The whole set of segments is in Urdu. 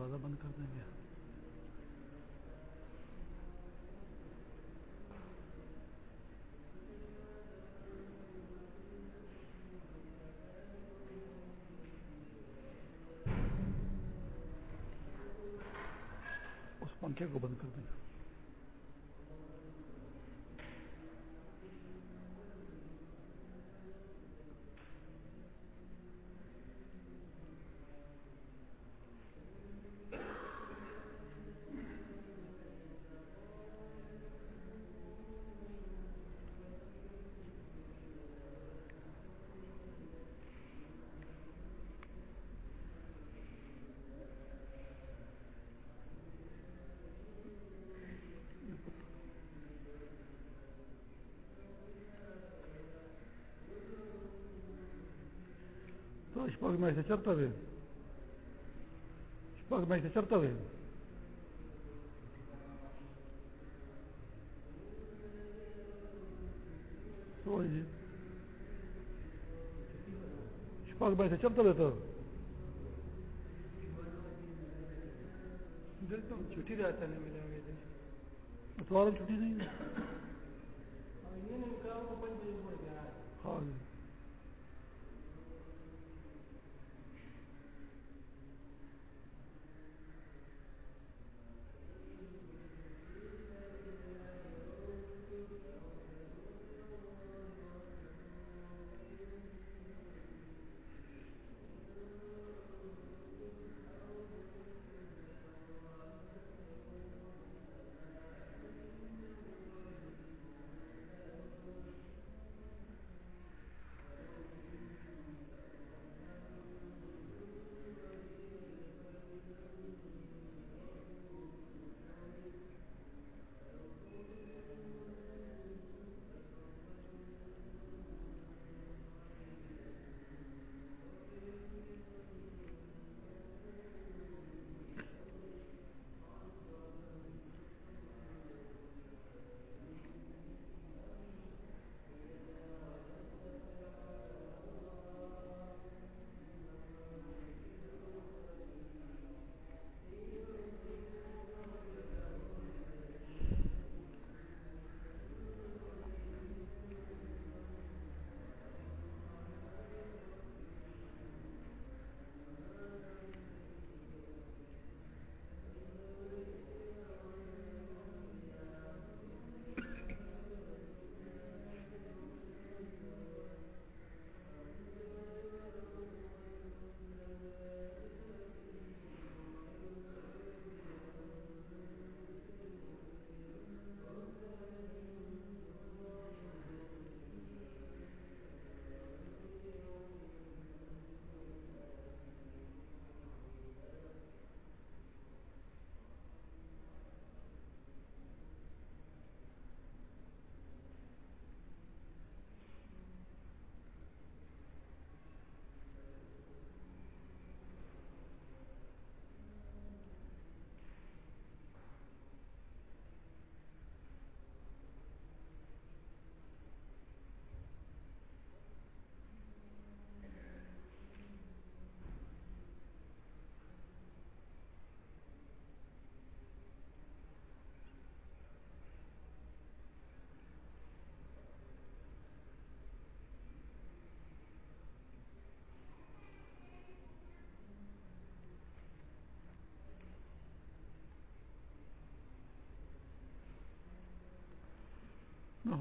دروازہ بند کر دیں گے۔ اس پنکھے کو بند کر دیں۔ گے شپږ مې څه چرته وي شپږ چرته وي سوې شپږ څه چرته وي ته دلته چھٹی راته نه ملاوي دي اتوارم چھٹی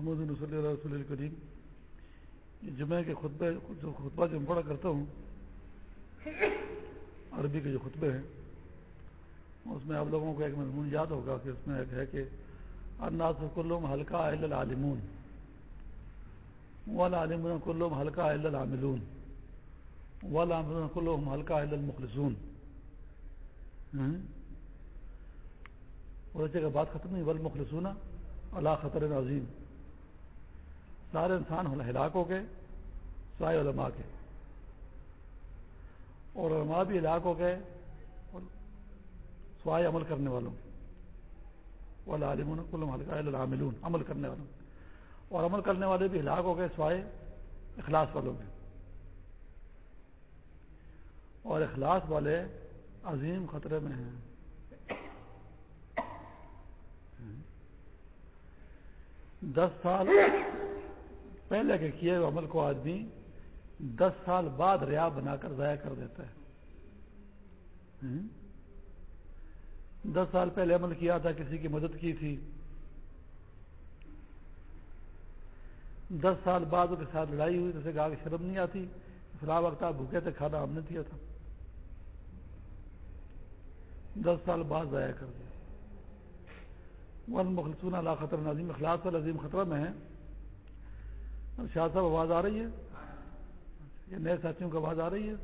محمد صلی اللہ رسول الکریم۔ جمعہ کے خطبے جو خطبہ جو میں پڑھا کرتا ہوں، عربی کے جو خطبے ہیں، اس میں آپ لوگوں کو ایک مضمون یاد ہوگا کہ اس میں ایک ہے کہ اناس کلوم حلقہ اہل العالمون۔ والعالمون کلوم حلقہ اہل العاملون۔ والعاملون کلوم حلقہ اہل المخلصون۔ ہاں؟ اور جگہ بات ختم نہیں، والمخلصون اللہ خطر عظیم۔ سارے انسان ہلاک ہو گئے سوائے علماء کے۔ اور علماء بھی ہلاک ہو گئے سوائے عمل کرنے والوں وہ العاملون، عمل کرنے والوں اور عمل کرنے والے بھی ہلاک ہو گئے سوائے اخلاص والوں کے۔ اور اخلاص والے عظیم خطرے میں ہیں۔ دس سال پہلے کے کیے ہوئے عمل کو آدمی دس سال بعد ریا بنا کر ضائع کر دیتا ہے۔ دس سال پہلے عمل کیا تھا، کسی کی مدد کی تھی۔ دس سال بعد کے ساتھ لڑائی ہوئی، تو اسے کہا کہ شرم نہیں آتی۔ فلاں وقت آپ بھوکے تھے، کھانا ہم نے دیا تھا۔ دس سال بعد ضائع کر دیا۔ ون مخلصون اللہ خطر نظیم اخلاق والا عظیم خطرہ میں ہے شاہ صاحب آواز آ رہی ہے یہ نئے ساتھیوں کو آواز آ رہی ہے؟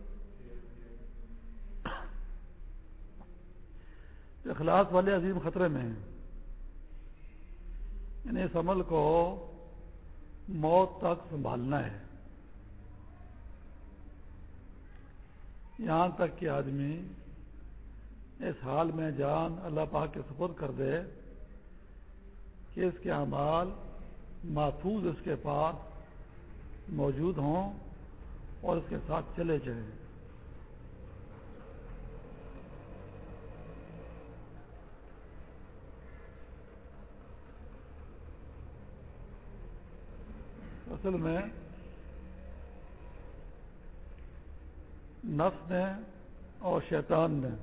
اخلاص والے عظیم خطرے میں ہیں یعنی اس عمل کو موت تک سنبھالنا ہے۔ یہاں تک کہ آدمی اس حال میں جان اللہ پاک کے سپرد کر دے کہ اس کے اعمال محفوظ اس کے پاس موجود ہوں اور اس کے ساتھ چلے جائیں۔ اصل میں نفس نے اور شیطان نے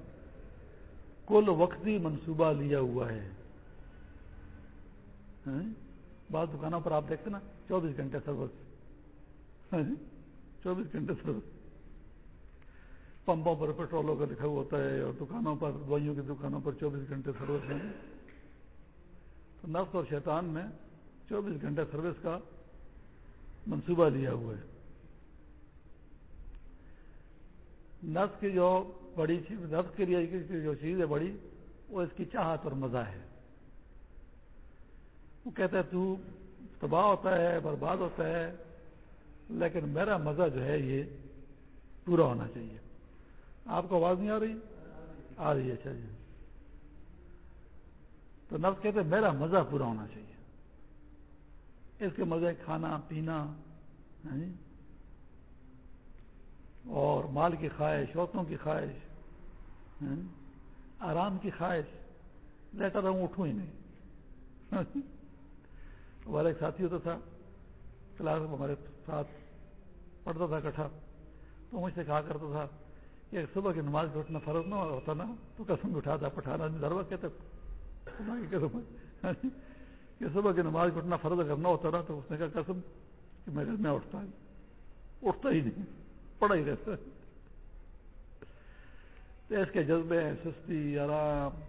کل وقتی منصوبہ لیا ہوا ہے۔ ہاں؟ بعض دکانوں پر آپ دیکھتے نا، چوبیس گھنٹے سروس۔ ہاں جی؟ چوبیس گھنٹے سروس پمپوں پر پیٹرولوں کا لکھا ہوا ہوتا ہے اور دکانوں پر، دوائیوں کی دکانوں پر چوبیس گھنٹے سروس ہے. تو نفس اور شیطان میں چوبیس گھنٹے سروس کا منصوبہ لیا ہوا ہے. نفس کی جو بڑی نفس کے لیے جو چیز ہے بڑی، وہ اس کی چاہت اور مزہ ہے. وہ کہتا ہے، تو تباہ ہوتا ہے، برباد ہوتا ہے لیکن میرا مزہ جو ہے یہ پورا ہونا چاہیے۔ آپ کو آواز نہیں آ رہی؟ آ رہی ہے چلیے اچھا جی۔ تو نفس کہتے ہیں میرا مزہ پورا ہونا چاہیے۔ اس کے مزے کھانا، پینا ہاں جی۔ اور مال کی خواہش، عورتوں کی خواہش ہاں جی۔ آرام کی خواہش۔ لیٹا رہوں اٹھوں ہی نہیں۔ ہاں ہمارا ایک ساتھی ہوتا تھا، کلاس ہمارے ساتھ پڑھتا تھا کٹھا تو مجھ سے کہا کرتا تھا کہ صبح کی نماز پہ اٹھنا فرض نہ ہوتا نا، تو قسم اٹھاتا، پٹھانا دروا کہتے ہاں جی، کہ صبح کی نماز اٹھنا فرض اگر نہ ہوتا نا، تو اس نے کہا قسم کہ میں گھر میں اٹھتا ہے اٹھتا ہی نہیں پڑا ہی رہتا تو اس کے جذبے، سستی، آرام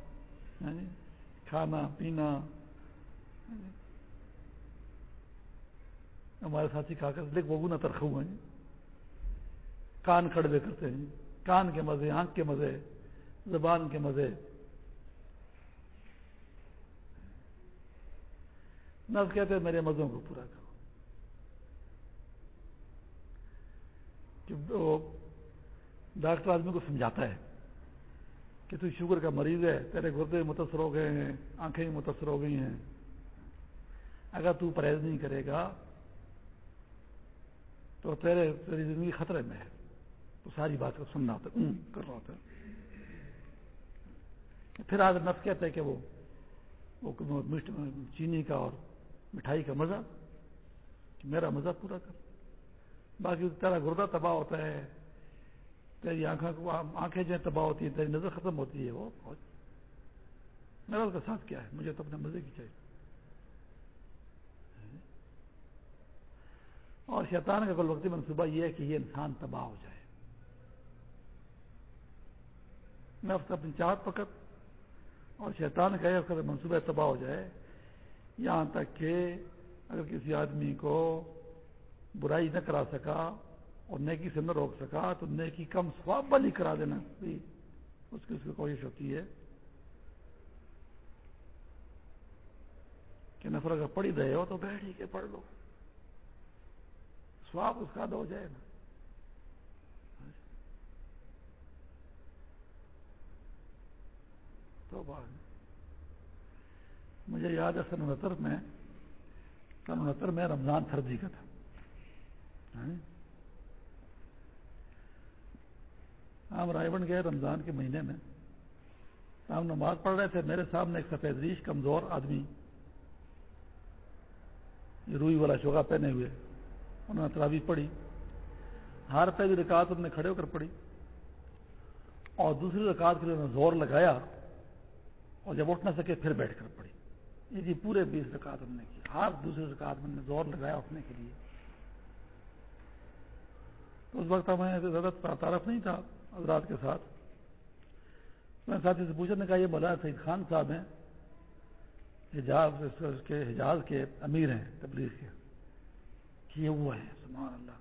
ہاں جی، کھانا، پینا ہاں جی، ہمارے ساتھی کھا کر لکھ بگو نہ ترخ ہوئے ہیں کان کھڑے کرتے ہیں۔ کان کے مزے، آنکھ کے مزے، زبان کے مزے۔ نفس کہتے ہیں میرے مزوں کو پورا کرو۔ کہ وہ ڈاکٹر آدمی کو سمجھاتا ہے کہ تو شوگر کا مریض ہے، تیرے گردے متاثر ہو گئے ہیں، آنکھیں متاثر ہو گئی ہیں۔ اگر تو پرہیز نہیں کرے گا تو تیرے تیری زندگی خطرے میں ہے۔ تو ساری بات کو سننا ہوتا ہے۔ کر رہا ہوتا ہے۔ پھر آج نفس کہتا ہے کہ وہ چینی کا اور مٹھائی کا مزہ میرا مزہ پورا کر۔ باقی تیرا گردہ تباہ ہوتا ہے۔ تیری آنکھوں آنکھیں جو تباہ ہوتی ہیں، تیری نظر ختم ہوتی ہے۔ وہ میرا اس کا ساتھ کیا ہے؟ مجھے تو اپنے مزے کی چاہیے۔ اور شیطان کا کل وقتی منصوبہ یہ ہے کہ یہ انسان تباہ ہو جائے۔ میں اس کا اپنی چاہت پکڑ اور شیطان کا اس کا منصوبہ تباہ ہو جائے۔ یہاں تک کہ اگر کسی آدمی کو برائی نہ کرا سکا اور نیکی سے نہ روک سکا تو نیکی کم سواب والی کرا دینا بھی اس کی اس کی کوشش ہوتی ہے۔ کہ نفر اگر پڑھی رہے ہو تو بیٹھ ہی کے پڑھ لو۔ سواب اس کا ادا ہو جائے نا تو بات مجھے یاد ہے سن انہتر میں، سن انہتر میں رمضان سردی کا تھا۔ ہاں۔ ہم رائے بن گئے رمضان کے مہینے میں۔ ہم نماز پڑھ رہے تھے، میرے سامنے ایک سفید ریش، کمزور آدمی، روئی والا چوگا پہنے ہوئے۔ انہوں نے تراوی پڑھی۔ ہر پہلی رکاط انہوں نے کھڑے ہو کر پڑھی۔ اور دوسری رکاط کے لیے انہوں نے زور لگایا اور جب اٹھ نہ سکے پھر بیٹھ کر پڑھی۔ یہ جی پورے بیس رکاط ہم نے کی۔ ہر دوسری رکاط میں نے زور لگایا اٹھنے کے لیے۔ تو اس وقت ہمیں زیادہ تعارف نہیں تھا حضرات کے ساتھ۔ میں ساتھی سے پوچھنے کا یہ بولا سعید خان صاحب ہیں، حجاز کے حجاز کے امیر ہیں تبلیغ کے۔ کیے ہوئے ہے، سبحان اللہ۔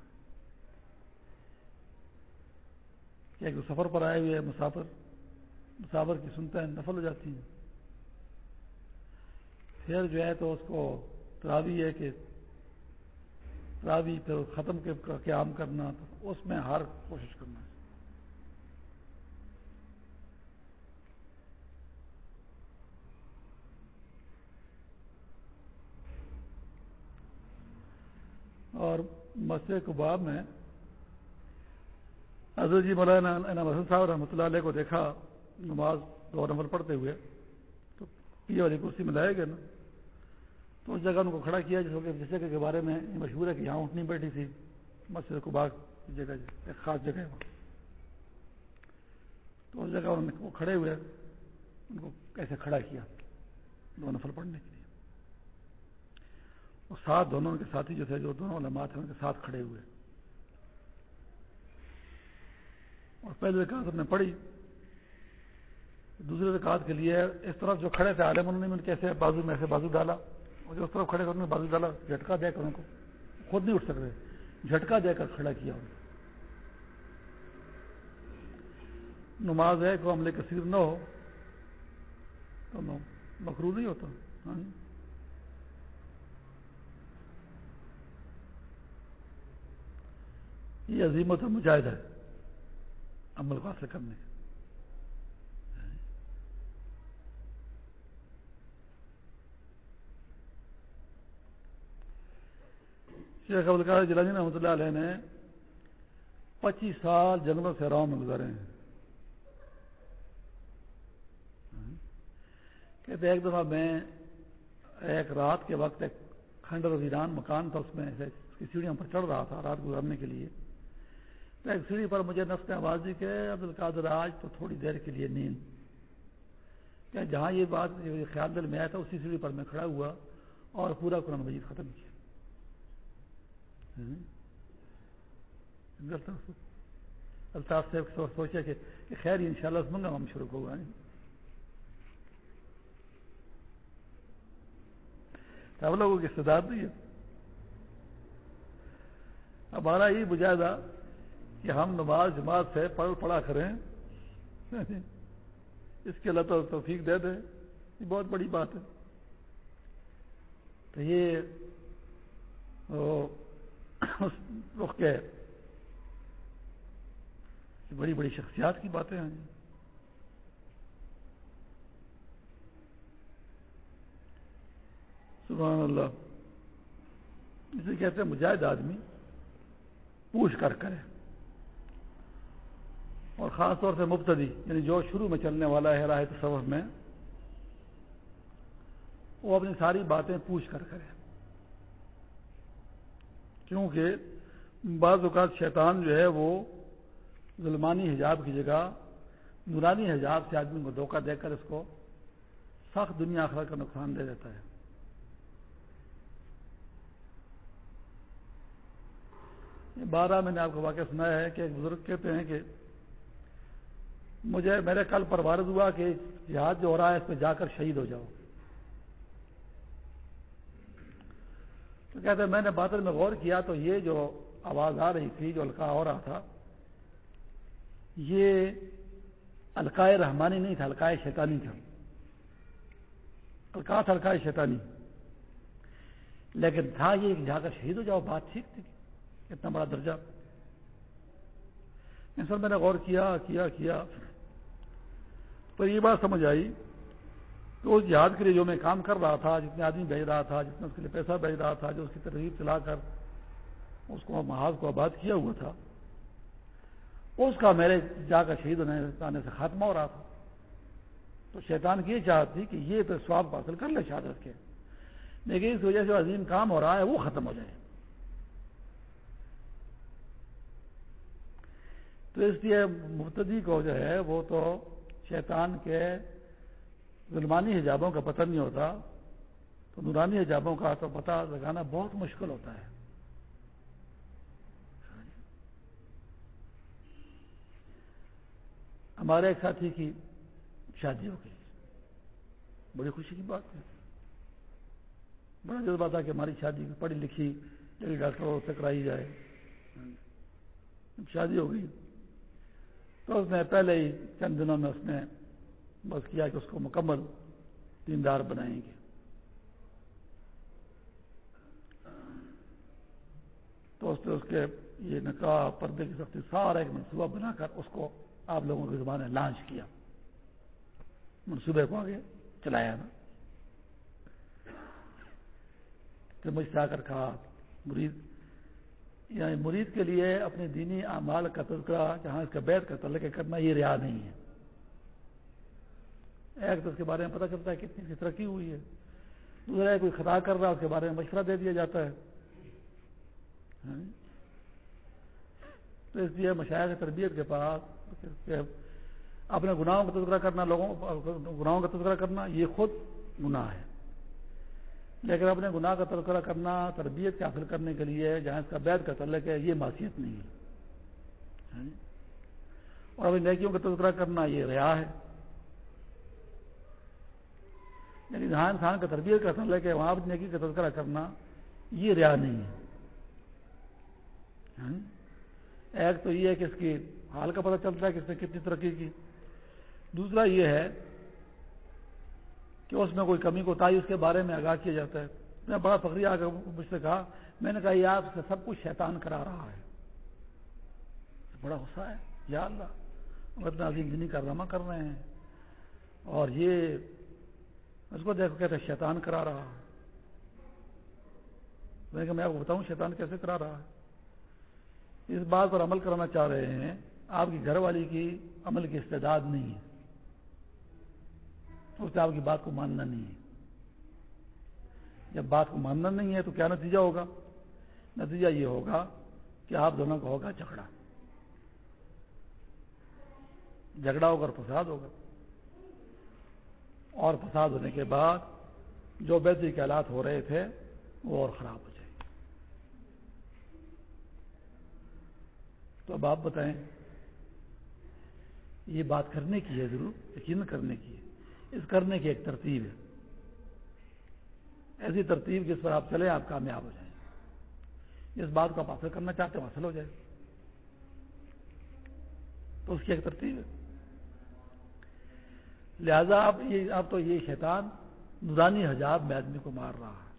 کہ ایک سفر پر آئے ہوئے مسافر مسافر کی سنتے ہیں نفل ہو جاتی ہیں۔ پھر جو ہے تو اس کو تراوی ہے کہ تراوی پھر ختم کے قیام کرنا، تو اس میں ہر کوشش کرنا۔ ہے اور مسجد کباب میں حضرت جی مولانا مسن صاحب رحمۃ اللہ علیہ کو دیکھا، نماز دو نمبر پڑھتے ہوئے، تو پی والی کرسی میں لائے گئے نا، تو اس جگہ ان کو کھڑا کیا جس جگہ کے بارے میں مشہور ہے کہ یہاں اٹھنی بیٹھی تھی، مسجد کباغ کی جگہ، ایک خاص جگہ ہے وہ۔ تو اس جگہ انہوں نے وہ کھڑے ہوئے، ان کو کیسے کھڑا کیا، دو نفل پڑھنے کے لیے۔ اور ساتھ دونوں کے ساتھی جو تھے، جو دونوں علماء تھے، ان کے ساتھ کھڑے ہوئے۔ اور پہلے رکعت ہم نے پڑھی۔ دوسرے رکعت کے لیے اس طرف جو کھڑے تھے، عالم انہوں نے کیسے بازو میں ایسے بازو ڈالا۔ اور جو اس طرف کھڑے تھے، انہوں نے بازو ڈالا، جھٹکا دے کر ان کو۔ خود نہیں اٹھ سکتے۔ جھٹکا دے کر کھڑا کیا انہوں نماز ہے کو عملے کثیر نہ ہو، تو مکرو نہیں ہوتا۔ ہاں جی۔ یہ عظیمت مجاہد ہے۔ عمل کو حاصل کرنے شیخ ابوالکار جلانی رحمۃ اللہ علیہ نے پچیس سال جنگلوں سے راؤں میں گزارے ہیں۔ کہتے ایک دفعہ میں ایک رات کے وقت ایک کھنڈر ویران مکان تھا، اس میں اس کی سیڑھیوں پر چڑھ رہا تھا رات گزارنے کے لیے۔ سیڑھی پر مجھے نفس آواز دی کہ عبد القادر آج تو تھوڑی دیر کے لیے نیند۔ کہ جہاں یہ بات خیال دل میں آیا تھا، اسی سیڑھی پر میں کھڑا ہوا اور پورا قرآن مجید ختم کیا۔ الطاف سے سوچے کہ خیر ان شاء اللہ منگا ہم شروع ہوگا سب لوگوں کی استداد نہیں ہے۔ ہمارا یہ بجائے کہ ہم نماز جماعت سے پڑھ پڑا کریں۔ اس کے اللہ تو توفیق دے دیں یہ بہت بڑی بات ہے۔ تو یہ رخ کے بڑی بڑی شخصیات کی باتیں ہیں۔ سبحان اللہ۔ اسے کہتے ہیں مجاہد آدمی۔ پوچھ کر کرے۔ اور خاص طور سے مبتدی یعنی جو شروع میں چلنے والا ہے راہ تصوف میں، وہ اپنی ساری باتیں پوچھ کر کرے۔ کیونکہ بعض اوقات شیطان جو ہے وہ ظلمانی حجاب کی جگہ، نورانی حجاب سے آدمی کو دھوکہ دے کر اس کو سخت دنیا آخر کا نقصان دے دیتا ہے۔ بارہ میں نے آپ کو واقعہ سنایا ہے کہ ایک بزرگ کہتے ہیں کہ مجھے میرے کل پر وارد ہوا کہ جہاز جو ہو رہا ہے، اس پہ جا کر شہید ہو جاؤ۔ تو کہتے ہیں، میں نے بادل میں غور کیا تو یہ جو آواز آ رہی تھی، جو الکا ہو رہا تھا، یہ الکائے رحمانی نہیں تھا الکائے شیطانی تھا۔ الکا تھا الکائے شیطانی۔ لیکن تھا یہ جا کر شہید ہو جاؤ، بات ٹھیک تھی۔ اتنا بڑا درجہ۔ سر میں نے غور کیا کیا کیا۔ پر یہ بات سمجھ آئی کہ اس جہاد کے لیے جو میں کام کر رہا تھا، جتنے آدمی بھیج رہا تھا جتنا اس کے لیے پیسہ بھیج رہا تھا، جو اس کی ترغیب چلا کر اس کو محاذ کو آباد کیا ہوا تھا، اس کا میرے جا کر شہید ہونے آنے سے خاتمہ ہو رہا تھا۔ تو شیطان کی یہ چاہت تھی کہ یہ تو سواب حاصل کر لے شہادت کے۔ لیکن اس وجہ سے عظیم کام ہو رہا ہے، وہ ختم ہو جائے۔ تو اس لیے مبتدی کو جو ہے، وہ تو شیطان کے ظلمانی حجابوں کا پتہ نہیں ہوتا، تو نورانی حجابوں کا تو پتہ لگانا بہت مشکل ہوتا ہے۔ ہمارے ایک ساتھی کی شادی ہو گئی۔ بڑی خوشی کی بات ہے۔ بڑا جذبہ تھا کہ ہماری شادی پڑھی لکھی ڈاکٹر سے کرائی جائے۔ شادی ہو گئی۔ تو اس نے پہلے ہی چند دنوں میں اس نے بس کیا کہ اس کو مکمل دیندار بنائیں گے۔ تو اس نے اس کے یہ نکاح پردے کی سختی سارا ایک منصوبہ بنا کر اس کو آپ لوگوں کے زبان نے لانچ کیا۔ منصوبے کو آگے چلایا نا تو مجھ سے آ کر کہا، مرید یعنی مرید کے لیے اپنے دینی اعمال کا تذکرہ جہاں اس کا بیت کا تلقے کرنا یہ ریا نہیں ہے۔ ایک تو اس کے بارے میں پتہ چلتا ہے کتنی سی ترقی ہوئی ہے۔ دوسرا کوئی خطا کر رہا ہے، اس کے بارے میں مشورہ دے دیا جاتا ہے۔ تو اس لیے مشاعر تربیت کے پاس اپنے گناہوں کا تذکرہ کرنا، لوگوں گناہوں کا تذکرہ کرنا، یہ خود گناہ ہے۔ لیکن اپنے گناہ کا تذکرہ کرنا، تربیت کے حاصل کرنے کے لیے جہاں اس کا بیت کا تعلق ہے، یہ معصیت نہیں ہے۔ ہاں جی؟ اور اپنی نیکیوں کا تذکرہ کرنا یہ ریا ہے۔ یعنی جہاں انسان کا تربیت کا تعلق ہے، وہاں اپنی نیکی کا تذکرہ کرنا یہ ریا نہیں ہے۔ ہاں جی؟ ایک تو یہ ہے کہ اس کی حال کا پتہ چلتا ہے کہ اس نے کتنی ترقی کی۔ دوسرا یہ ہے کہ اس میں کوئی کمی کو تائی، اس کے بارے میں آگاہ کیا جاتا ہے۔ میں بڑا فخری آ کر مجھ سے کہا، میں نے کہا، یہ آپ سے سب کچھ شیطان کرا رہا ہے۔ بڑا غصہ ہے، یا اللہ، ہم اتنا عظیم دینی کارنامہ کر رہے ہیں۔ اور یہ، اس کو دیکھو کہتے شیطان کرا رہا۔ میں کہ میں آپ کو بتاؤں شیطان کیسے کرا رہا ہے۔ اس بات پر عمل کرنا چاہ رہے ہیں، آپ کی گھر والی کی عمل کی استعداد نہیں ہے۔ اس سے آپ کی بات کو ماننا نہیں ہے۔ جب بات کو ماننا نہیں ہے تو کیا نتیجہ ہوگا؟ نتیجہ یہ ہوگا کہ آپ دونوں کا ہوگا جھگڑا۔ جھگڑا ہوگا اور فساد ہوگا۔ اور فساد ہونے کے بعد جو بیدری کے حالات ہو رہے تھے وہ اور خراب ہو جائے۔ تو اب آپ بتائیں، یہ بات کرنے کی ہے ضرور، یقین کرنے کی ہے۔ اس کرنے کی ایک ترتیب ہے۔ ایسی ترتیب جس پر آپ چلیں، آپ کامیاب ہو جائیں۔ جس بات کو آپ حاصل کرنا چاہتے ہیں حاصل ہو جائے۔ تو اس کی ایک ترتیب ہے۔ لہذا اب یہ، اب تو یہ شیطان نورانی حجاب میں آدمی کو مار رہا ہے۔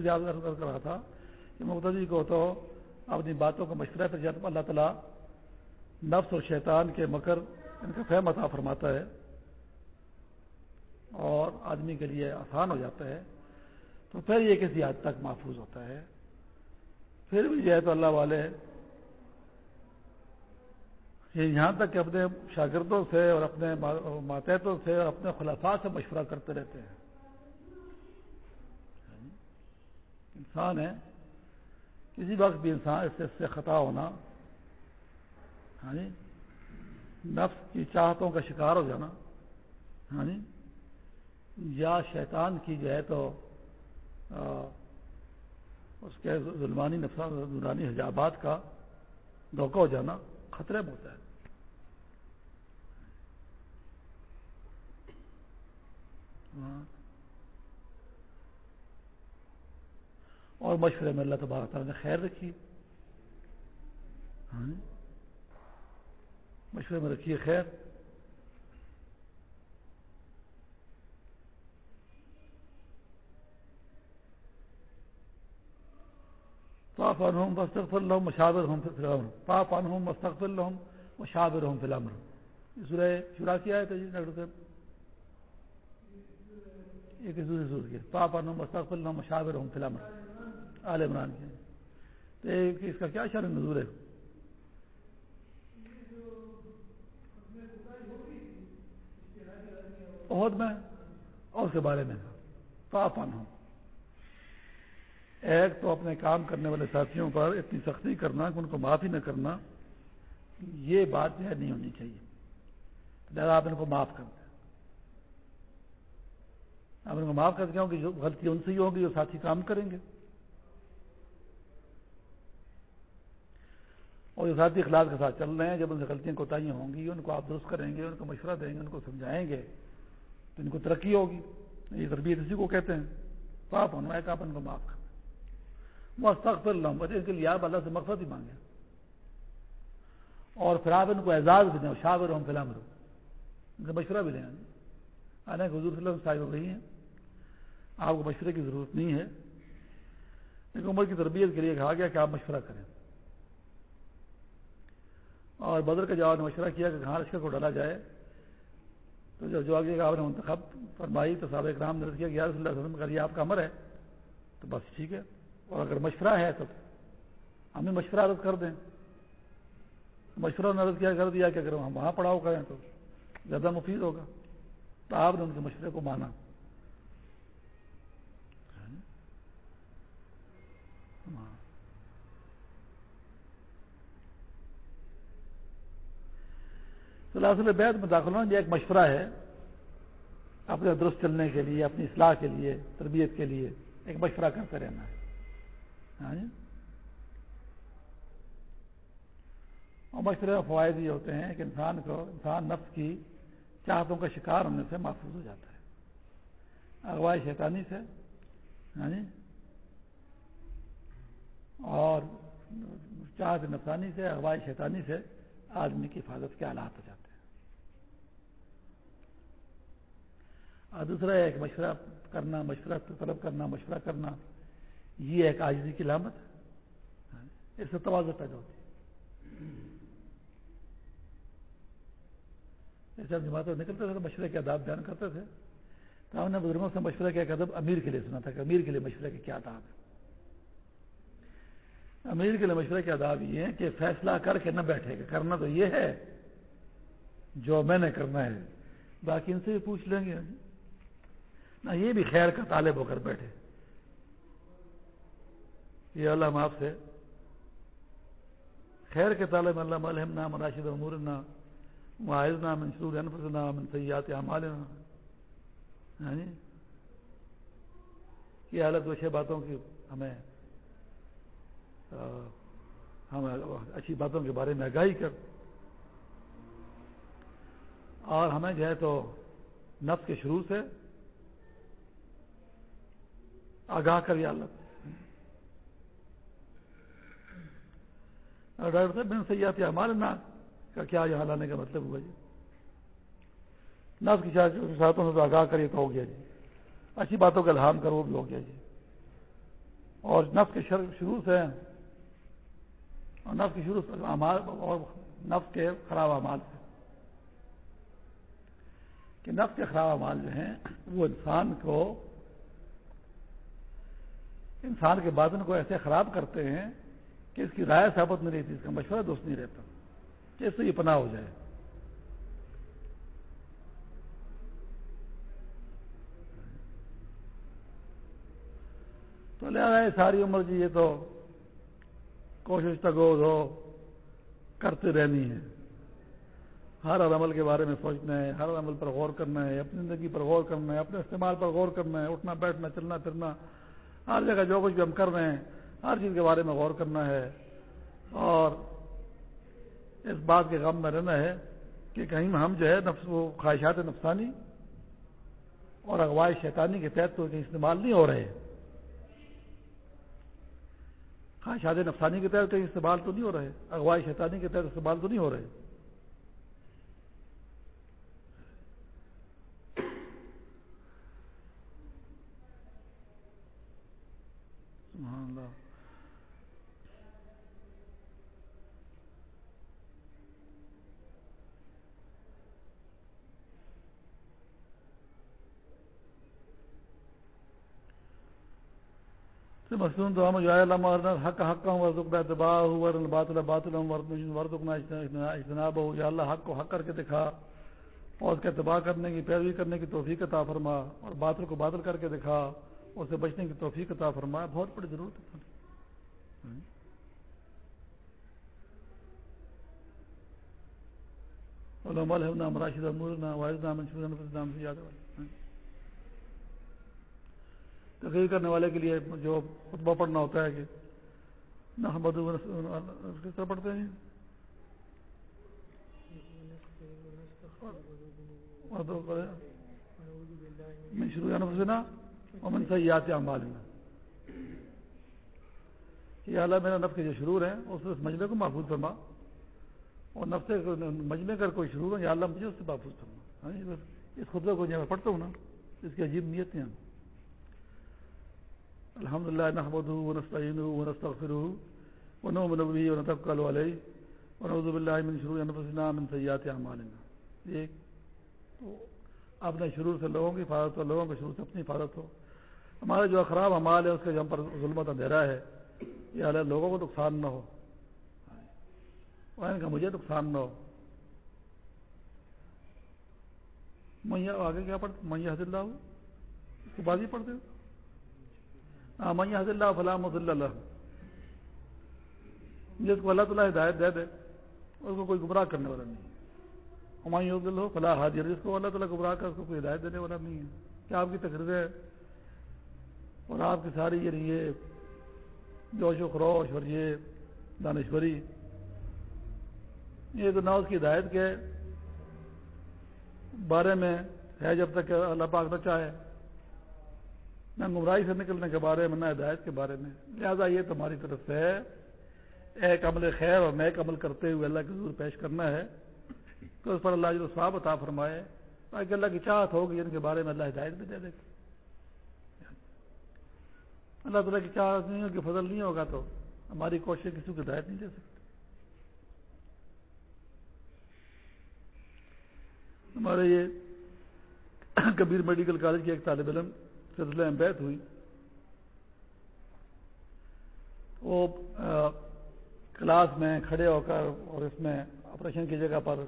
زیادہ کر رہا تھا کہ مقتدی کو تو اپنی باتوں کا مشورہ پہ جاتا اللہ تعالیٰ نفس اور شیطان کے مکر، ان کا فہم عطا فرماتا ہے۔ اور آدمی کے لیے آسان ہو جاتا ہے، تو پھر یہ کسی حد تک محفوظ ہوتا ہے۔ پھر بھی جو ہے تو اللہ والے یہاں تک کہ اپنے شاگردوں سے اور اپنے ماتحتوں سے اور اپنے خلافات سے مشورہ کرتے رہتے ہیں۔ یعنی انسان ہے، کسی وقت بھی انسان اس سے خطا ہونا ہاں جی نفس کی چاہتوں کا شکار ہو جانا ہاں جی یا شیطان کی جو ہے تو اس کے ظلمانی نفسانی حجابات کا دھوکہ ہو جانا خطرے میں ہوتا ہے۔ ہاں۔ اور مشورے میں اللہ تبارک تعالیٰ نے خیر رکھی۔ ہاں۔ مشورے میں رکھیے خیر۔ پاپ انہم مستقفل رہوں مشاور ہوں پھر امر پاپ ان ہوں مستقفل رہوں مشاور ہوں فی الامر یہ سورہ شورا کیا آیت ہے جی ڈاکٹر صاحب؟ ایک دوسرے سور کی۔ پاپ ان ہوں مستقفل رہوں مشاور ہوں فی الامر عال عمران کے۔ تو اس کا کیا شر نظور ہے؟ عہد میں اور اس کے بارے میں۔ پاپ ان ہوں ایک تو اپنے کام کرنے والے ساتھیوں پر اتنی سختی کرنا کہ ان کو معافی نہ کرنا، یہ بات جو ہے نہیں ہونی چاہیے۔ لہٰذا آپ ان کو معاف کر دیں۔ آپ ان کو معاف کر دیں کہ جو غلطی ان سے ہی ہوگی، جو ساتھی کام کریں گے۔ اور جو ساتھی اخلاق کے ساتھ چل رہے ہیں، جب ان سے غلطیاں کوتاہیاں ہوں گی، ان کو آپ درست کریں گے، ان کو مشورہ دیں گے، ان کو سمجھائیں گے، تو ان کو ترقی ہوگی۔ یہ تربیت اسی کو کہتے ہیں۔ تو آپ ہونا کہ آپ ان کو معاف کر وہ سخت اللہ بچے ان کے لیے آپ اللہ سے مقصد ہی مانگیں۔ اور پھر آپ ان کو اعزاز بھی دیں، شاور ہوں فلام رو ان سے مشورہ بھی دیں آنے حضور صلی اللہ صاحب ہو گئی ہیں۔ آپ کو مشورے کی ضرورت نہیں ہے۔ لیکن عمر کی تربیت کے لیے کہا گیا کہ آپ مشورہ کریں۔ اور بدر کا جواب نے مشورہ کیا کہ کہاں لشکر کو ڈالا جائے، تو جب جو آگے آپ نے منتخب فرمائی تو صاحب اکرام نے کیا کہ یار صلی اللہ علیہ وسلم کا یہ آپ کا امر ہے، تو بس ٹھیک ہے۔ اور اگر مشورہ ہے تو ہمیں مشورہ عرض کر دیں۔ مشورہ نے عرض کیا، کر دیا کہ اگر ہم وہاں پڑھاؤ کریں تو زیادہ مفید ہوگا۔ تو آپ نے ان کے مشورے کو مانا۔ سلاسل بیت میں داخل ہونا، یہ ایک مشورہ ہے اپنے درست چلنے کے لیے، اپنی اصلاح کے لیے، تربیت کے لیے ایک مشورہ کرتے رہنا ہے۔ یعنی اور مشورے فوائد یہ ہوتے ہیں کہ انسان کو انسان نفس کی چاہتوں کا شکار ہونے سے محفوظ ہو جاتا ہے اغوائی شیطانی سے جی؟ اور چاہت نفسانی سے اغوائی شیطانی سے آدمی کی حفاظت کے حالات ہو جاتے ہیں اور دوسرا ایک مشورہ کرنا، مشورہ، طلب کرنا، مشورہ کرنا یہ ایک آجزی کی علامت ہے۔ اس سے توازن پیدا ہوتی ایسے ہم جماعتوں نکلتے تھے تو مشورے کے آداب بیان کرتے تھے۔ تو ہم نے بزرگوں سے مشورہ کیا ادب امیر کے لیے سنا تھا کہ امیر کے لیے مشورے کے کیا آداب ہے امیر کے لیے مشورے کے آداب یہ ہیں کہ فیصلہ کر کے نہ بیٹھے گا۔ کرنا تو یہ ہے۔ جو میں نے کرنا ہے، باقی ان سے بھی پوچھ لیں گے۔ نہ یہ بھی خیر کا طالب ہو کر بیٹھے۔ یہ اللہ ہم آپ سے خیر کے طالب اللہ ملحم نام راشد امور نہ معاذ نام منصور انفس نام سیات عمال ہاں جی؟ یہ حالت ویسے باتوں کی ہمیں ہم اچھی باتوں کے بارے میں آگاہی کر۔ اور ہمیں جو ہے تو نفس کے شروع سے آگاہ کر یا اللہ۔ ڈاکٹر صاحب بن سیاحت ہمارے نا کا کیا یہاں لانے کا مطلب ہوا جی؟ نفس کی ساتھوں سے تو آگاہ کریے تو ہو گیا جی۔ اچھی باتوں کا الحام کر وہ بھی ہو گیا جی۔ اور نفس کے شروع سے، اور نفس کی شروع سے اور نفس کے خراب اعمال سے۔ کہ نفس کے خراب اعمال جو ہیں، وہ انسان کو، انسان کے باطن کو ایسے خراب کرتے ہیں کہ اس کی رائے ثابت نہیں رہتی، اس کا مشورہ دوست نہیں رہتا۔ کہ اس سے یہ پناہ ہو جائے۔ تو لہٰذا ساری عمر جی یہ تو کوشش تگوز ہو، کرتے رہنی ہے۔ ہر عمل کے بارے میں سوچنا ہے، ہر عمل پر غور کرنا ہے، اپنی زندگی پر غور کرنا ہے، اپنے استعمال پر غور کرنا ہے، اٹھنا، بیٹھنا، چلنا پھرنا، ہر جگہ جو کچھ بھی ہم کر رہے ہیں ہر چیز کے بارے میں غور کرنا ہے اور اس بات کے غم میں رہنا ہے کہ کہیں ہم جو ہے نفس، وہ خواہشات نفسانی اور اغوائے شیطانی کے تحت تو استعمال نہیں ہو رہے۔ خواہشات نفسانی کے تحت کہیں استعمال تو نہیں ہو رہے اغوائے شیطانی کے تحت استعمال تو نہیں ہو رہے۔ مسلم تو ہم جو ہے حق حق ورزق اعتباع ور باطل باطل ورزقنا اجتناب ہو، یا اللہ حق کو حق کر کے دکھا اور اس کا اتباع کرنے کی، پیروی کرنے کی توفیق عطا فرما اور باطل کو باطل کر کے دکھا اس سے بچنے کی توفیق عطا فرما۔ بہت بڑی ضرورت ہے۔ علماء الحمد راشد نام سے یاد تقریر کرنے والے کے لیے جو خطبہ پڑھنا ہوتا ہے کہ نہ کس طرح پڑھتے ہیں۔ من شروع انفسنا ومن سیئات اعمالنا۔ یہ اللہ، میرا نفس کے جو شرور ہیں، اس مجمے کو محفوظ فرما۔ اور نفس مجمے کر کوئی شرور ہے یا اللہ مجھے اس سے محفوظ فرما۔ ہاں جی، اس خطبے کو میں پڑھتا ہوں نا، اس کی عجیب نیت ہیں۔ الحمد للہ نحمد ونستعین ونستغفر ونؤمن به ونتوکل علیہ ونعوذ باللہ من شرور انفسنا من سیئات اعمالنا ایک تو اپنے شروع سے لوگوں کی حفاظت ہو لوگوں کے شروع سے اپنی حفاظت ہو۔ ہمارے جو خراب امال ہے اس کے جو ہم پر ظلمت اندھیرا ہے۔ یہ حالت لوگوں کو نقصان نہ ہو۔ ان کا مجھے نقصان نہ ہو۔ میاں آگے کیا پڑھتے میاں حضر اللہ اس کو بازی پڑھتے ہاں میاں حضر اللہ فلاں اللہ جس کو اللہ تعالیٰ ہدایت دے دے، اس کو کوئی گمراہ کرنے والا نہیں ہمایوں دل ہو فلاح حاضر جس کو اللہ تعالیٰ گمراہ کر اس کو کوئی ہدایت دینے والا نہیں ہے۔ کیا آپ کی تقریریں اور آپ کی ساری یعنی یہ جوش و خروش اور یہ دانشوری، یہ تو نہ اس کی ہدایت کے بارے میں ہے، جب تک اللہ پاک نہ چاہے۔ نہ گمراہی سے نکلنے کے بارے میں، نہ ہدایت کے بارے میں۔ لہذا یہ تمہاری طرف سے ایک عمل خیر اور نیک عمل کرتے ہوئے اللہ کے حضور پیش کرنا ہے تو اس پر اللہ جو صاحب عطا فرمائے۔ تاکہ اللہ کی چاہت ہوگی ان کے بارے میں اللہ ہدایت بھی دے دے۔ اللہ تعالیٰ کی چاہت نہیں ہوگی فضل نہیں ہوگا تو ہماری کوشش کسی کو ہدایت نہیں دے سکتی۔ ہمارے یہ کبیر میڈیکل کالج کی ایک طالب علم سلسلے میں بیت ہوئی۔ وہ کلاس میں کھڑے ہو کر اور اس میں آپریشن کی جگہ پر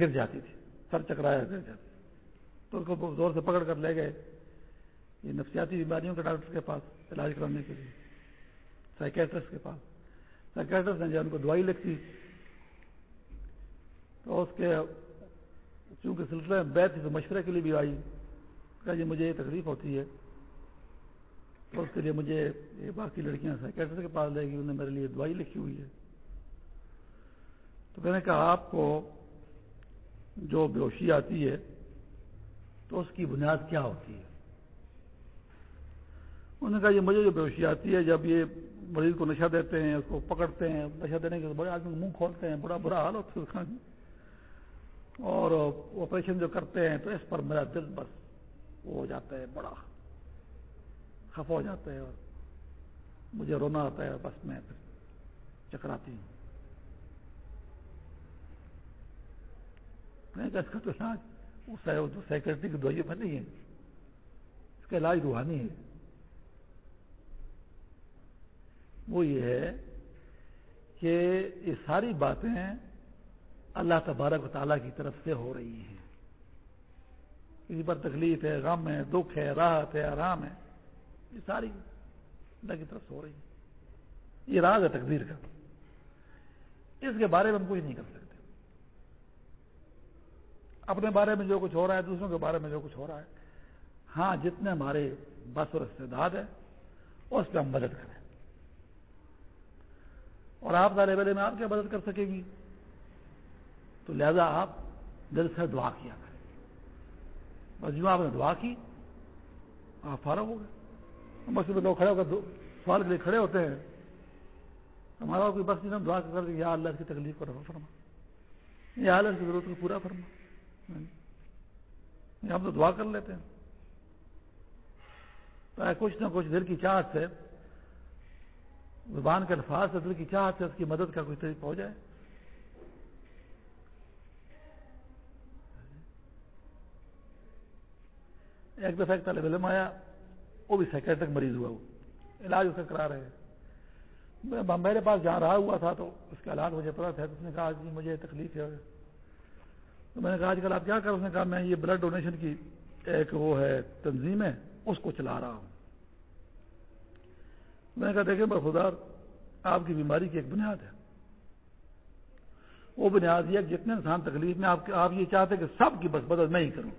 گر جاتی تھی، سر چکرایا گر جاتی تو اس کو زور سے پکڑ کر لے گئے۔ یہ نفسیاتی بیماریوں کے ڈاکٹر کے پاس علاج کرانے کے لیے سائکیٹرسٹ کے پاس۔ سائکیٹرسٹ نے جو ان کو دوائی لکھی تو اس کے، چونکہ سلسلے میں بیت تھی تو مشورے کے لیے بھی آئی۔ کہ جی مجھے یہ تکلیف ہوتی ہے تو اس کے لیے مجھے یہ باقی لڑکیاں سائکیٹرسٹ کے پاس لے گی انہوں نے میرے لیے دوائی لکھی ہوئی ہے۔ تو میں نے کہا، آپ کو جو بیوشی آتی ہے، تو اس کی بنیاد کیا ہوتی ہے؟ انہوں نے کہا، یہ مجھے جو بیوشی آتی ہے، جب یہ مریض کو نشہ دیتے ہیں، اس کو پکڑتے ہیں، نشہ دینے کے بڑے آدمی منہ کھولتے ہیں، بڑا برا حال ہوتا ہے اور آپریشن جو کرتے ہیں، تو اس پر میرا دل بس وہ ہو جاتا ہے، بڑا خفا ہو جاتا ہے اور مجھے رونا آتا ہے بس میں پھر چکراتی ہوں۔ نہیں کہ اس کا تو علاج وہ سیکرٹری کی دوائی میں نہیں ہے، اس کا علاج روحانی ہے۔ وہ یہ ہے کہ یہ ساری باتیں اللہ تبارک و تعالیٰ کی طرف سے ہو رہی ہیں۔ کسی پر تکلیف ہے، غم ہے، دکھ ہے، راحت ہے، آرام ہے، یہ ساری اللہ کی طرف سے ہو رہی ہے۔ یہ راز ہے تقدیر کا۔ اس کے بارے میں ہم کچھ نہیں کر سکتے۔ اپنے بارے میں جو کچھ ہو رہا ہے، دوسروں کے بارے میں جو کچھ ہو رہا ہے ہاں جتنے ہمارے بس اور استعداد ہے اس پہ ہم مدد کریں۔ اور آپ طالب علم میں آپ کیا مدد کر سکیں گی؟ تو لہذا آپ دل سے دعا کیا کریں۔ بس جو آپ نے دعا کی، آپ فارغ ہو گئے۔ بس میں لوگ کھڑے ہو کر سوال کے لیے کھڑے ہوتے ہیں۔ ہمارا کوئی بس نہیں دعا کر یا اللہ کی تکلیف کو رفا فرما۔ یا اللہ کی ضرورت کو پورا فرما۔ یعنی ہم تو دعا کر لیتے ہیں۔ تو کچھ نہ کچھ دل کی چاہت سے زبان کے الفاظ سے دل کی چاہت سے اس کی مدد کا کوئی طریقہ ہو جائے۔ ایک دفعہ ایک طالب علم آیا، وہ بھی سیکٹرک مریض ہوا وہ۔ علاج اسے کرا رہے میں میرے پاس جہاں رہا ہوا تھا تو اس کے حالات مجھے پتا تھا اس نے کہا جی مجھے تکلیف ہے۔ تو میں نے کہا، آج کل آپ کیا کر اس نے کہا، میں یہ بلڈ ڈونیشن کی ایک وہ ہے، تنظیم ہے، اس کو چلا رہا ہوں۔ میں نے کہا، دیکھیں برخدار آپ کی بیماری کی ایک بنیاد ہے۔ وہ بنیاد یہ جتنے انسان تکلیف میں آپ آپ یہ چاہتے کہ سب کی بس بدل میں ہی کروں،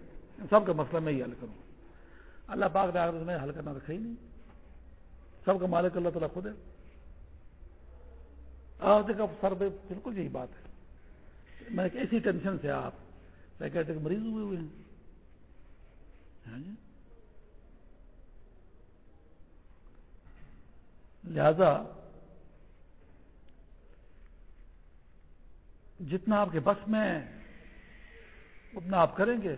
سب کا مسئلہ میں ہی حل کروں۔ اللہ پاک نے آخر میں حل کرنا رکھا ہی نہیں۔ سب کا مالک اللہ تعالیٰ خود ہے۔ آپ دیکھا سر پہ بالکل یہی بات ہے۔ میں ایسی ٹینشن سے آپ سائکٹرک مریض ہوئے ہوئے ہیں۔ ہاں جی۔ لہذا جتنا آپ کے بس میں اتنا آپ کریں گے۔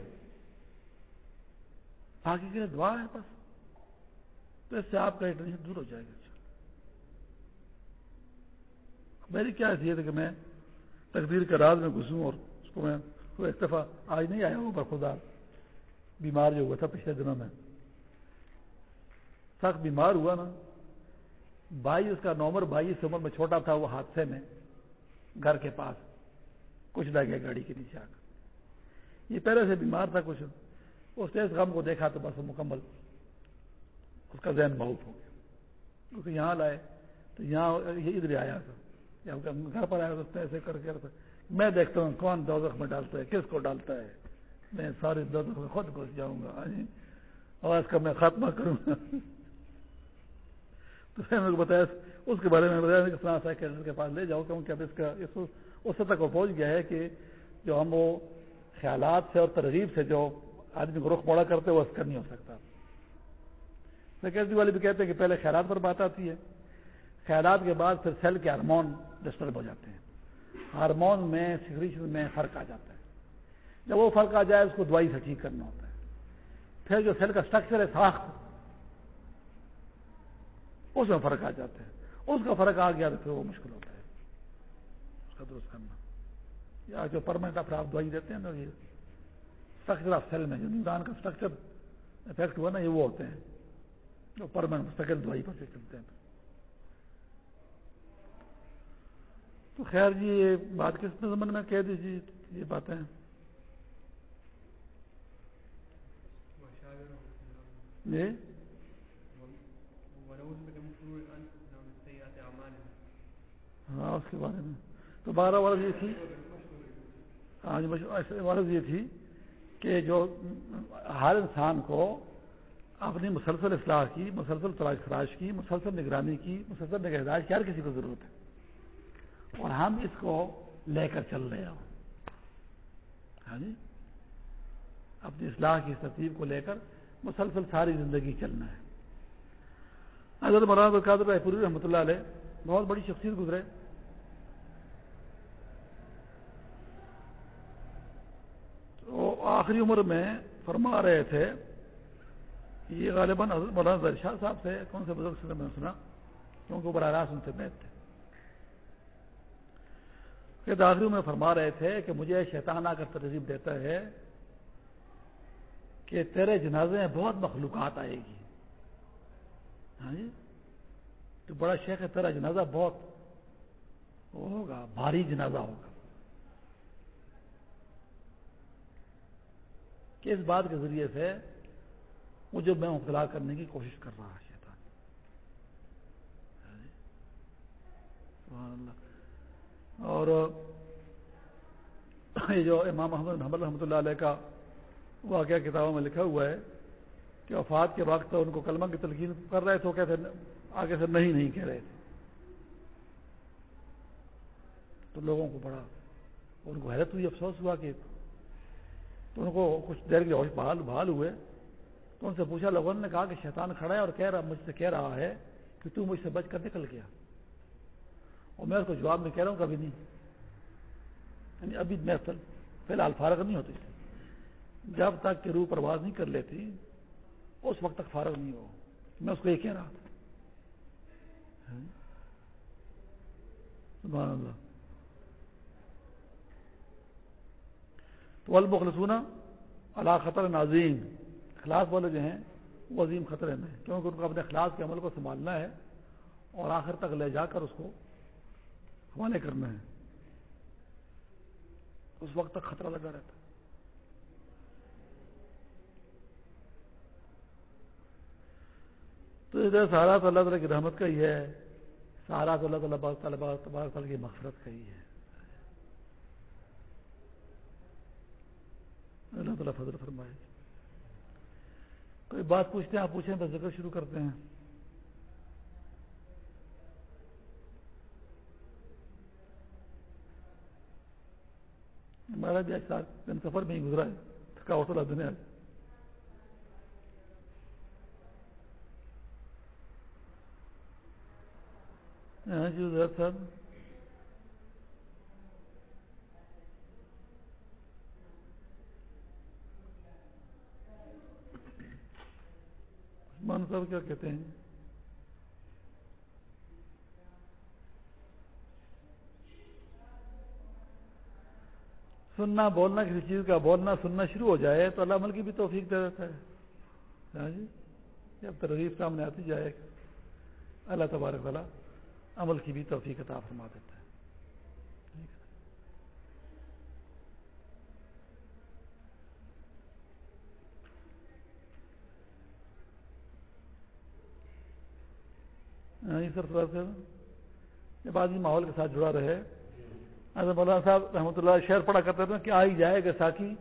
باقی کے لیے دعا ہے بس۔ تو اس سے آپ کا ٹینشن دور ہو جائے گا۔ میری کیا حیثیت ہے کہ میں تقدیر کے راز میں گھسوں اور اس کو میں ایک دفعہ آج نہیں آیا ہوں پر خدا بیمار جو ہوا تھا پچھلے دنوں میں۔ سخت بیمار ہوا نا۔ بھائی، اس کا نومر بھائی اس عمر میں چھوٹا تھا، وہ حادثے میں گھر کے پاس۔ کچھ نہ گیا گاڑی کے نیچے آ کر۔ یہ پہلے سے بیمار تھا، کچھ اس نے اس غم کو دیکھا تو بس وہ مکمل اس کا ذہن بہت ہو گیا۔ کیونکہ یہاں لائے تو یہاں یہ ادھر آیا تھا۔ جب گھر پر آیا تو اس نے ایسے کر کے میں دیکھتا ہوں کون دوزخ میں ڈالتا ہے، کس کو ڈالتا ہے۔ میں ساری دوزخ میں خود گھس جاؤں گا۔ ہاں جی۔ اور اس کا میں خاتمہ کروں گا۔ تو میں نے بتایا، اس کے بارے میں بتایا کہ فلاں کے پاس لے جاؤ کیونکہ اب اس کا، اس تک وہ پہنچ گیا ہے کہ جو ہم وہ خیالات سے اور ترغیب سے جو آدمی کو رخ موڑا کرتے وہ اس کا نہیں ہو سکتا۔ سیکرٹری والے بھی کہتے ہیں کہ پہلے خیالات پر بات آتی ہے۔ خیالات کے بعد پھر سیل کے ہارمون ڈسٹرب ہو جاتے ہیں۔ ہارمون میں، سیکریشن میں فرق آ جاتا ہے۔ جب وہ فرق آ جائے، اس کو دوائی سے ٹھیک کرنا ہوتا ہے۔ پھر جو سیل کا اسٹرکچر ہے، ساخت، اس میں فرق آ جاتا ہے۔ اس کا فرق آ گیا تو پھر وہ مشکل ہوتا ہے۔ اس کا درست کرنا۔ یا جو پرماننٹ آپ دوائی دیتے ہیں نا، یہ اسٹرکچر آف سیل میں جو نیوران کا اسٹرکچر افیکٹ ہوا نا، یہ وہ ہوتے ہیں۔ جو پرماننٹ مستقل دوائی پر سے چلتے ہیں۔ تو خیر جی یہ بات کس زمن میں کہہ دیجیے یہ باتیں۔ جی ہاں اس کے بارے میں۔ تو بارہ ورز یہ تھی۔ ہاں جی ورز یہ تھی۔ کہ جو ہر انسان کو اپنی مسلسل اصلاح کی، مسلسل تلاش خراش کی، مسلسل نگرانی کی، مسلسل نگہداشت کی، ہر کسی کو ضرورت ہے۔ اور ہم اس کو لے کر چل رہے ہوں ہاں جی؟ اپنی اصلاح کی ترتیب کو لے کر مسلسل ساری زندگی چلنا ہے۔ حضرت مولانا القادر رائے پوری رحمۃ اللہ علیہ بہت بڑی شخصیت گزرے۔ تو آخری عمر میں فرما رہے تھے یہ غالباً حضرت مولانا شاہ صاحب سے کون سے بزرگ سے میں نے سنا؟ کیونکہ وہ براہ راست ان سے بیٹھ تھے۔ کہ دادرو میں فرما رہے تھے کہ مجھے شیطان آ کر ترغیب دیتا ہے کہ تیرے جنازے میں بہت مخلوقات آئے گی۔ ہاں جی؟ تو بڑا شیخ ہے، تیرا جنازہ بہت ہوگا، بھاری جنازہ ہوگا۔ کہ اس بات کے ذریعے سے مجھے میں مبتلا کرنے کی کوشش کر رہا شیطان۔ اللہ۔ اور یہ جو امام محمد محمد رحمۃ اللہ علیہ کا واقعہ کتابوں میں لکھا ہوا ہے کہ وفات کے وقت ان کو کلمہ کی تلقین کر رہے تھے کہتے آگے سے نہیں نہیں کہہ رہے تھے۔ تو لوگوں کو بڑا، ان کو حیرت ہوئی، افسوس ہوا کہ تو ان کو کچھ دیر کے بحال بحال ہوئے تو ان سے پوچھا لوگوں نے کہا کہ شیطان کھڑا ہے اور کہہ رہا مجھ سے کہہ رہا ہے کہ تو مجھ سے بچ کر نکل گیا۔ اور میں اس کو جواب میں کہہ رہا ہوں کبھی نہیں۔ یعنی ابھی میں فی الحال فارغ نہیں ہوتی جب تک کہ روح پرواز نہیں کر لیتی، اس وقت تک فارغ نہیں ہو۔ میں اس کو یہ کہہ رہا تھا۔ سبحان اللہ۔ تو المخلصون اللہ خطر ناظیم اخلاص والے جو ہیں، وہ عظیم خطرے میں کیونکہ ان کو اپنے اخلاص کے عمل کو سنبھالنا ہے اور آخر تک لے جا کر اس کو حوالے کرنا ہے۔ اس وقت تک خطرہ لگا رہتا۔ تو ادھر سہارا تو اللہ تعالیٰ کی رحمت کا ہی ہے، سہارا صلی اللہ تعالیٰ تعالیٰ کی مغفرت کا ہی ہے۔ اللہ تعالیٰ فضل فرمائے۔ کوئی بات پوچھتے ہیں، آپ پوچھیں، بس ذکر شروع کرتے ہیں۔ ہمارا بھی آج سات دن سفر میں ہی گزرا ہے، تھکاوٹ والا دن ہے۔ ہاں جی صاحب عثمان صاحب کیا کہتے ہیں؟ سننا بولنا کسی چیز کا، بولنا سننا شروع ہو جائے تو اللہ عمل کی بھی توفیق دے دیتا ہے۔ ہاں جی؟ جب ترغیب سامنے آتی جائے اللہ تبارک والا عمل کی بھی توفیق عطا فرما دیتا ہے۔ ہاں جی سر جب آدمی ماحول کے ساتھ جڑا رہے، حضرت مولانا صاحب رحمۃ اللہ شہر پڑا کرتے تھے کہ آ ہی جائے گا ساکی،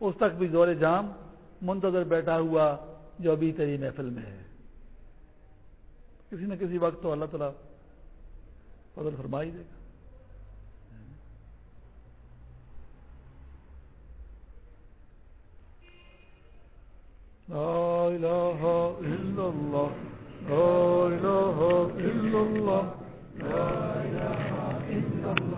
اس تک بھی زور جام، منتظر بیٹھا ہوا جو ابھی تیری محفل میں ہے۔ کسی نہ کسی وقت تو اللہ تعالیٰ فضل فرمائی دے گا۔ لا الہ الا اللہ۔ لا إله إلا الله. لا إله إلا الله